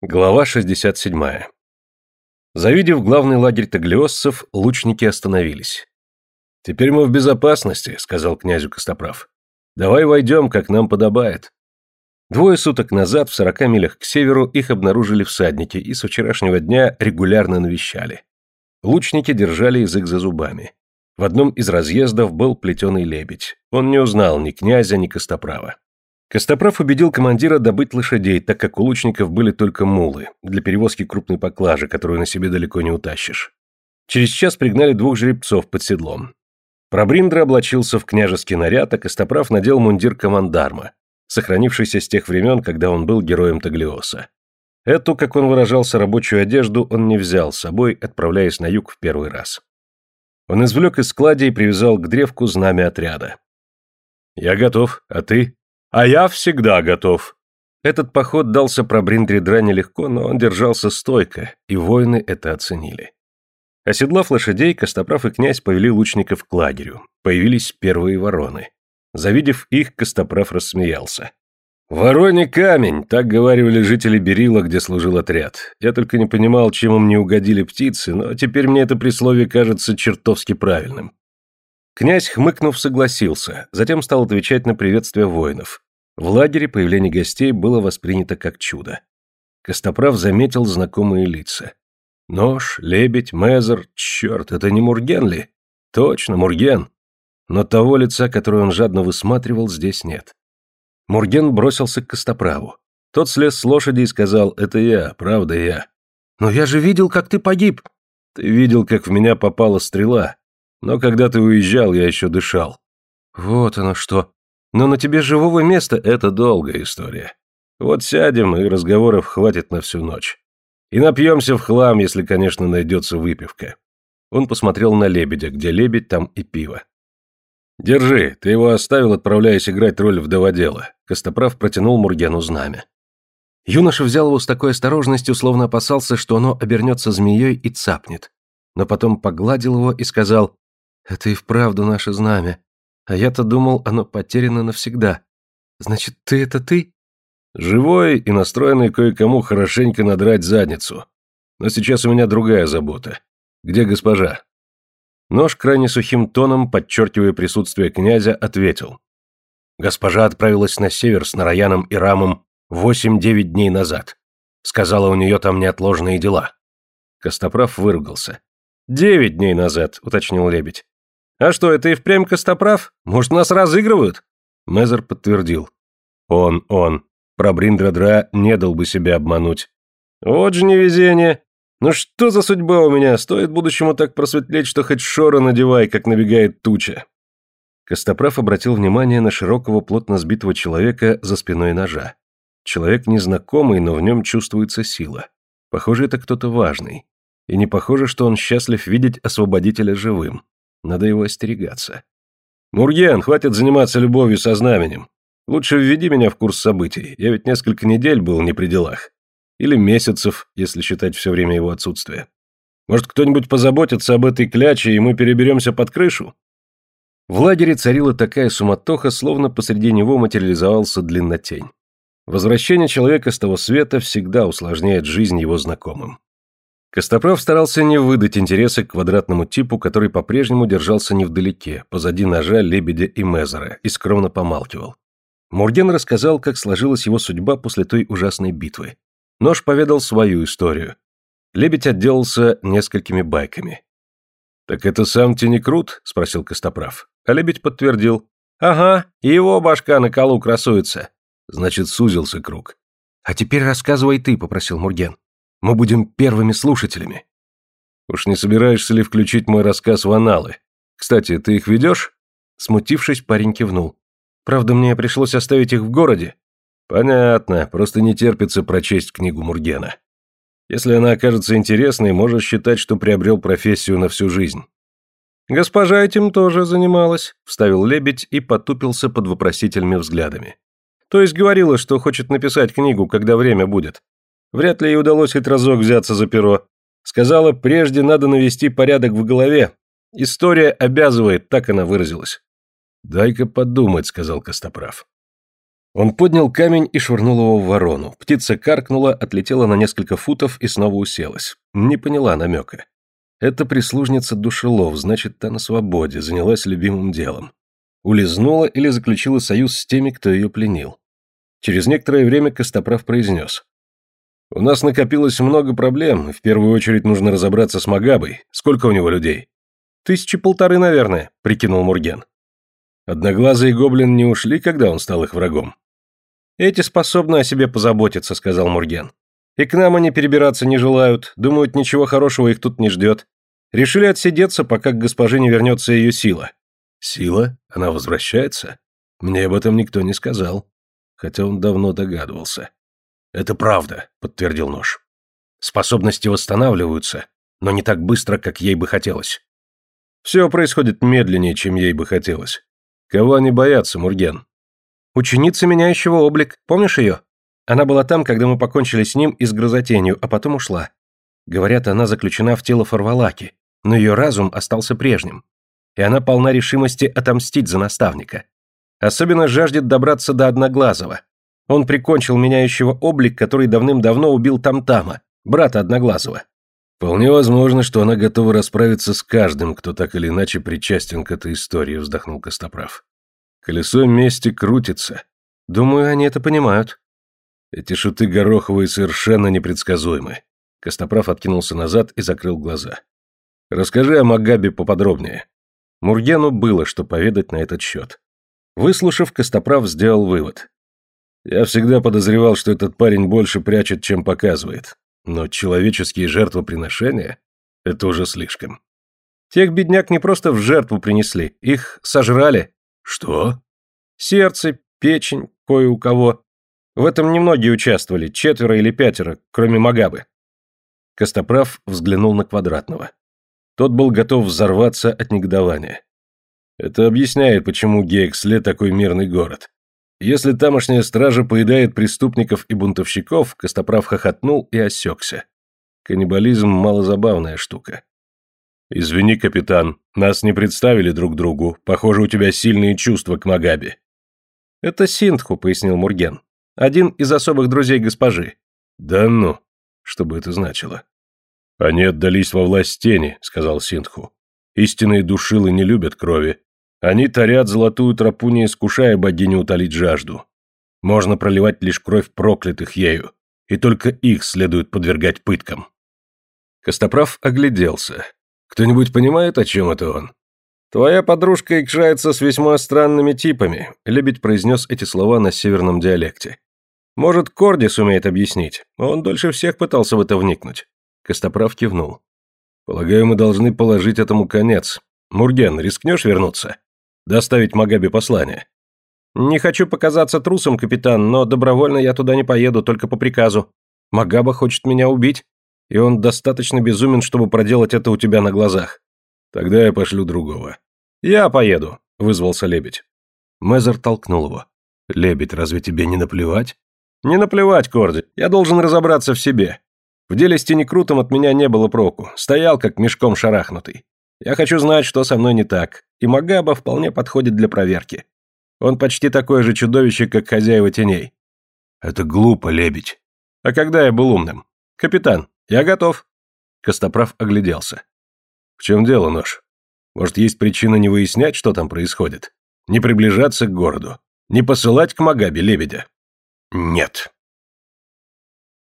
Глава 67. Завидев главный лагерь таглиоссов, лучники остановились. «Теперь мы в безопасности», — сказал князю Костоправ. «Давай войдем, как нам подобает». Двое суток назад, в сорока милях к северу, их обнаружили всадники и с вчерашнего дня регулярно навещали. Лучники держали язык за зубами. В одном из разъездов был плетеный лебедь. Он не узнал ни князя, ни Костоправа. Костоправ убедил командира добыть лошадей, так как у лучников были только мулы, для перевозки крупной поклажи, которую на себе далеко не утащишь. Через час пригнали двух жеребцов под седлом. Пробриндра облачился в княжеский наряд, а Костоправ надел мундир командарма, сохранившийся с тех времен, когда он был героем Таглиоса. Эту, как он выражался, рабочую одежду он не взял с собой, отправляясь на юг в первый раз. Он извлек из склади и привязал к древку знамя отряда. «Я готов, а ты?» А я всегда готов. Этот поход дался про Бриндри нелегко, но он держался стойко, и воины это оценили. Оседлав лошадей, Костоправ и князь повели лучников к лагерю. Появились первые вороны. Завидев их, Костоправ рассмеялся. «Вороний камень», — так говорили жители Берила, где служил отряд. Я только не понимал, чем им не угодили птицы, но теперь мне это присловие кажется чертовски правильным. Князь, хмыкнув, согласился, затем стал отвечать на приветствия воинов. В лагере появление гостей было воспринято как чудо. Костоправ заметил знакомые лица. Нож, лебедь, мезер, черт, это не Мурген ли? Точно, Мурген. Но того лица, которое он жадно высматривал, здесь нет. Мурген бросился к Костоправу. Тот слез с лошади и сказал, это я, правда я. Но я же видел, как ты погиб. Ты видел, как в меня попала стрела. Но когда ты уезжал, я еще дышал. Вот оно что. Но на тебе живого места это долгая история. Вот сядем, и разговоров хватит на всю ночь. И напьемся в хлам, если, конечно, найдется выпивка. Он посмотрел на лебедя, где лебедь, там и пиво. «Держи, ты его оставил, отправляясь играть роль вдоводела». Костоправ протянул Мургену знамя. Юноша взял его с такой осторожностью, словно опасался, что оно обернется змеей и цапнет. Но потом погладил его и сказал это и вправду наше знамя. А я-то думал, оно потеряно навсегда. Значит, ты это ты? Живой и настроенный кое-кому хорошенько надрать задницу. Но сейчас у меня другая забота. Где госпожа? Нож крайне сухим тоном, подчеркивая присутствие князя, ответил. Госпожа отправилась на север с Нараяном и Рамом восемь-девять дней назад. Сказала, у нее там неотложные дела. Костоправ выругался. «Девять дней назад», — уточнил лебедь. «А что, это и впрямь Костоправ? Может, нас разыгрывают?» Мезер подтвердил. «Он, он. Про Бриндрадра не дал бы себя обмануть». «Вот же невезение. Ну что за судьба у меня? Стоит будущему так просветлеть, что хоть шора надевай, как набегает туча». Костоправ обратил внимание на широкого, плотно сбитого человека за спиной ножа. Человек незнакомый, но в нем чувствуется сила. Похоже, это кто-то важный. И не похоже, что он счастлив видеть освободителя живым. Надо его остерегаться. «Мурген, хватит заниматься любовью со знаменем. Лучше введи меня в курс событий. Я ведь несколько недель был не при делах. Или месяцев, если считать все время его отсутствия. Может, кто-нибудь позаботится об этой кляче, и мы переберемся под крышу?» В лагере царила такая суматоха, словно посреди него материализовался длиннотень. Возвращение человека с того света всегда усложняет жизнь его знакомым. Костоправ старался не выдать интереса к квадратному типу, который по-прежнему держался невдалеке, позади ножа, лебедя и мезера, и скромно помалкивал. Мурген рассказал, как сложилась его судьба после той ужасной битвы. Нож поведал свою историю. Лебедь отделался несколькими байками. «Так это сам Тенекрут?» – спросил Костоправ. А лебедь подтвердил. «Ага, его башка на колу красуется». Значит, сузился круг. «А теперь рассказывай ты», – попросил Мурген. Мы будем первыми слушателями. Уж не собираешься ли включить мой рассказ в аналы? Кстати, ты их ведешь? Смутившись, парень кивнул. Правда, мне пришлось оставить их в городе. Понятно, просто не терпится прочесть книгу Мургена. Если она окажется интересной, можешь считать, что приобрел профессию на всю жизнь. Госпожа этим тоже занималась, вставил лебедь и потупился под вопросительными взглядами. То есть говорила, что хочет написать книгу, когда время будет. Вряд ли ей удалось хоть разок взяться за перо. Сказала, прежде надо навести порядок в голове. История обязывает, так она выразилась. «Дай-ка подумать», — сказал Костоправ. Он поднял камень и швырнул его в ворону. Птица каркнула, отлетела на несколько футов и снова уселась. Не поняла намека. Это прислужница душелов, значит, та на свободе, занялась любимым делом. Улизнула или заключила союз с теми, кто ее пленил. Через некоторое время Костоправ произнес. «У нас накопилось много проблем, в первую очередь нужно разобраться с Магабой. Сколько у него людей?» «Тысячи полторы, наверное», — прикинул Мурген. Одноглазый гоблин не ушли, когда он стал их врагом. «Эти способны о себе позаботиться», — сказал Мурген. «И к нам они перебираться не желают, думают, ничего хорошего их тут не ждет. Решили отсидеться, пока к госпоже не вернется ее сила». «Сила? Она возвращается? Мне об этом никто не сказал» хотя он давно догадывался. «Это правда», — подтвердил нож. «Способности восстанавливаются, но не так быстро, как ей бы хотелось. Все происходит медленнее, чем ей бы хотелось. Кого они боятся, Мурген?» «Ученица, меняющего облик. Помнишь ее? Она была там, когда мы покончили с ним и с грозотенью, а потом ушла. Говорят, она заключена в тело Фарвалаки, но ее разум остался прежним. И она полна решимости отомстить за наставника. Особенно жаждет добраться до Одноглазого. Он прикончил меняющего облик, который давным-давно убил Тамтама, брата Одноглазого. Вполне возможно, что она готова расправиться с каждым, кто так или иначе причастен к этой истории, вздохнул Костоправ. Колесо мести крутится. Думаю, они это понимают. Эти шуты Гороховые совершенно непредсказуемы. Костоправ откинулся назад и закрыл глаза. Расскажи о Магабе поподробнее. Мургену было что поведать на этот счет. Выслушав, Костоправ сделал вывод. Я всегда подозревал, что этот парень больше прячет, чем показывает. Но человеческие жертвоприношения — это уже слишком. Тех бедняк не просто в жертву принесли, их сожрали. Что? Сердце, печень, кое у кого. В этом немногие участвовали, четверо или пятеро, кроме Магабы. Костоправ взглянул на Квадратного. Тот был готов взорваться от негодования. Это объясняет, почему Гейксле такой мирный город. Если тамошняя стража поедает преступников и бунтовщиков, Костоправ хохотнул и осекся. Каннибализм – малозабавная штука. «Извини, капитан, нас не представили друг другу. Похоже, у тебя сильные чувства к Магабе». «Это Синтху», – пояснил Мурген. «Один из особых друзей госпожи». «Да ну, что бы это значило?» «Они отдались во власть тени», – сказал Синтху. «Истинные душилы не любят крови, они тарят золотую тропу, не искушая богиню утолить жажду. Можно проливать лишь кровь проклятых ею, и только их следует подвергать пыткам. Костоправ огляделся. Кто-нибудь понимает, о чем это он? «Твоя подружка икшается с весьма странными типами», — Лебедь произнес эти слова на северном диалекте. «Может, Корди сумеет объяснить? Он дольше всех пытался в это вникнуть». Костоправ кивнул. «Полагаю, мы должны положить этому конец. Мурген, рискнешь вернуться?» Доставить Магабе послание. Не хочу показаться трусом, капитан, но добровольно я туда не поеду, только по приказу. Магаба хочет меня убить, и он достаточно безумен, чтобы проделать это у тебя на глазах. Тогда я пошлю другого. Я поеду, вызвался лебедь. Мезер толкнул его. Лебедь, разве тебе не наплевать? Не наплевать, Корди. Я должен разобраться в себе. В деле с Тенекрутом от меня не было проку. Стоял как мешком шарахнутый. Я хочу знать, что со мной не так, и Магаба вполне подходит для проверки. Он почти такое же чудовище, как хозяева теней. Это глупо, лебедь. А когда я был умным? Капитан, я готов. Костоправ огляделся. В чем дело, нож? Может, есть причина не выяснять, что там происходит? Не приближаться к городу? Не посылать к Магабе лебедя? Нет.